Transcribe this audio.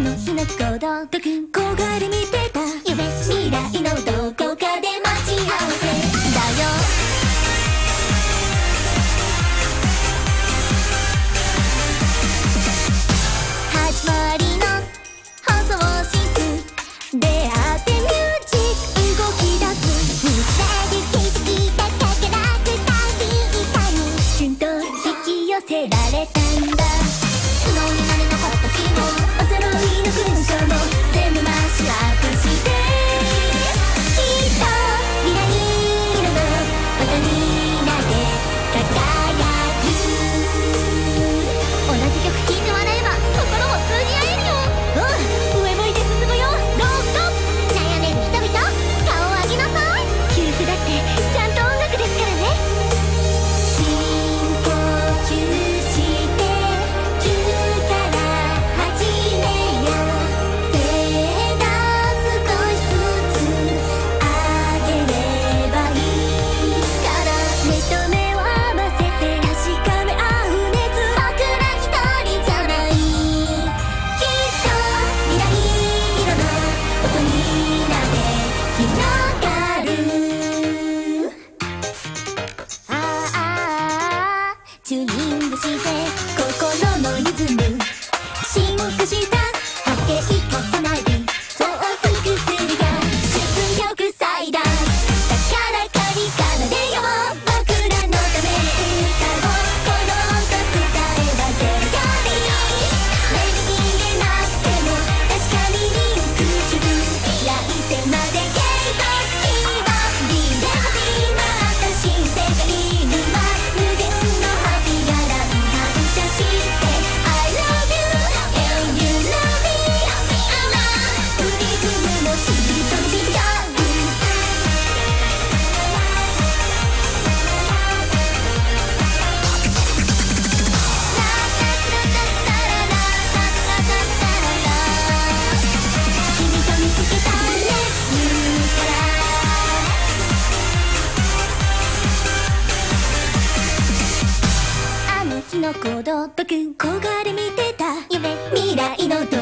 の日の行動学校帰り見てた。夢未来のどこかで待ち合わせだよ。始まりの放送室。出会ってミュージック動き出す。見つける景色が駆け出すたびに瞬と引き寄せられた。してどこどっれ見てた。夢未来のド